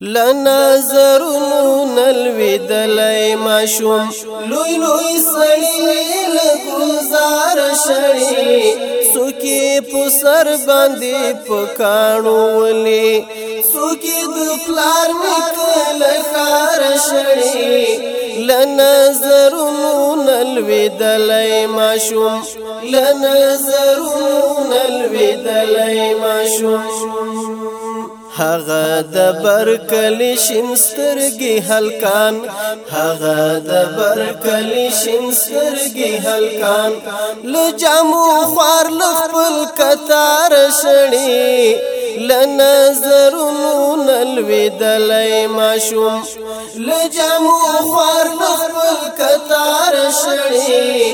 لنظرونو نلوی دلای ماشوم لوی لوی سړی لګزار شړی سوکی په سر باندې پکانو ولي سوکی د پلار نکل کار شړی لنظرونو نلوی دلای ماشوم لنظرونو نلوی دلای ماشوم هغه د برکلی شینسترګي هلکان هغه د برکلی شینسترګي هلکان لجامو خور لخپل کتار شړي لنظرونو نلوی دلی ماشوم لجمو خوار نخبل کتار شڑی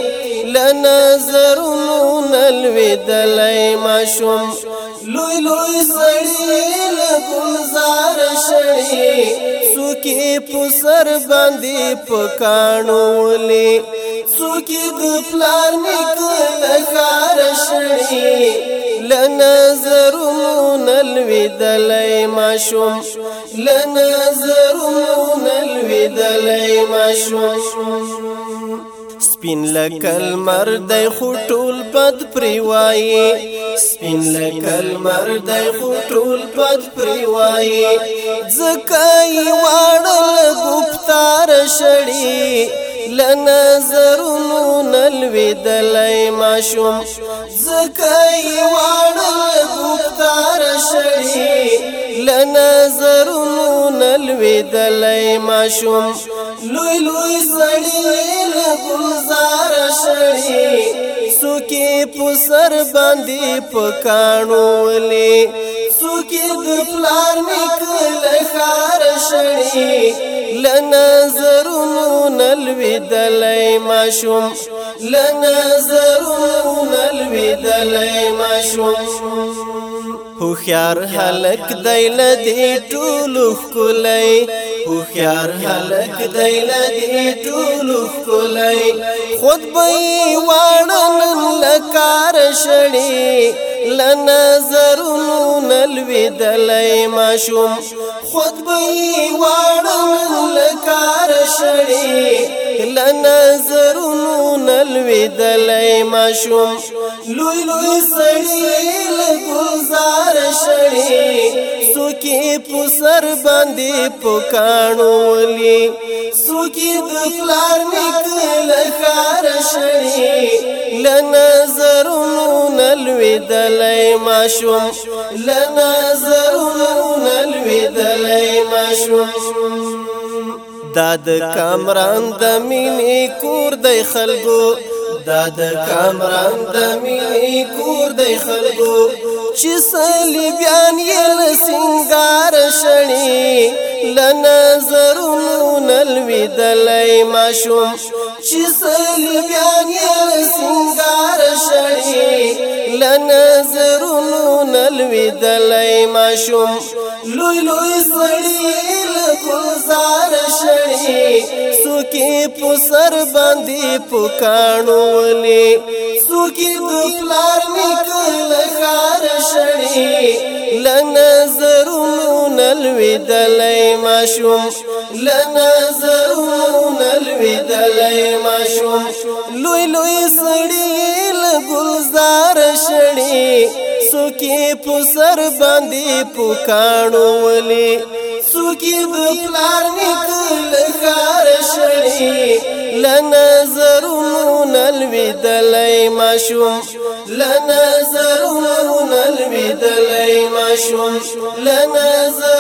لنظرونو نلوی دلی ماشوم لوی لوی سړی له گلزار شړی سوکي پسر باندې پکانو لې سوکي د پلان نکل کار شړی لنظرون الودلای ماشوم لنظرون الودلای ماشوم سپین لکل مردای خټول بد پریوای سپین لکل مردای خټول بد پریوای زکای وړل ګفتار شړی لنظرونو نلوی دلای ماشوم زکای وړل ګفتار شړی لنظرون الویدلی ماشوم لوی لوی سړی لګلزار شړی سوکي پسر باندې پکانو ولي سوکي د پلار نکل خار شړی لنظرون الویدلی دلی ماشوم لنظرونه لویدلی ماشوم هوخیار خلق دیل دی ټولو خلای هوخیار خلق دیل دی ټولو خلای خود به وړن لکار شړی لنظرونو نلوي دلای ماشوم خود به واړم لکار شړی لنظرونو نلوي دلای ماشوم لوی لوی سړی لګزار شړی سوکی پسر باندې پکانو لی سوکی د فلار نکله کار شړی لنظرونو ماشوم لنا زرون الویدلی ماشوم دا د کامران د مینې کور دی خلکو دا د کامران د مینې کور دی خلکو چې صلیبیان یې لسنګار شړي لنظرون الویدلی ماشوم چې صلیبیان یې لسنګار لنظرونو نلویدلی ماشوم لوی لوی سړی لګزار شړی سوکی په سر باندې پکانو ولي سوکی د پلار نکل خار شړی لنظرونو نلویدلی ماشوم لنظرونو نلویدلی ماشوم لوی لوی سړی گلزار شړی سوکی په سر باندې پکانو ولي سوکی په پلار نکل خار شړی لنظرون الودلای ماشوم لنظرون الودلای ماشوم لنظر